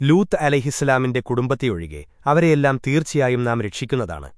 ലൂത്ത് അലഹിസ്ലാമിന്റെ കുടുംബത്തെയൊഴികെ അവരെയെല്ലാം തീർച്ചയായും നാം രക്ഷിക്കുന്നതാണ്.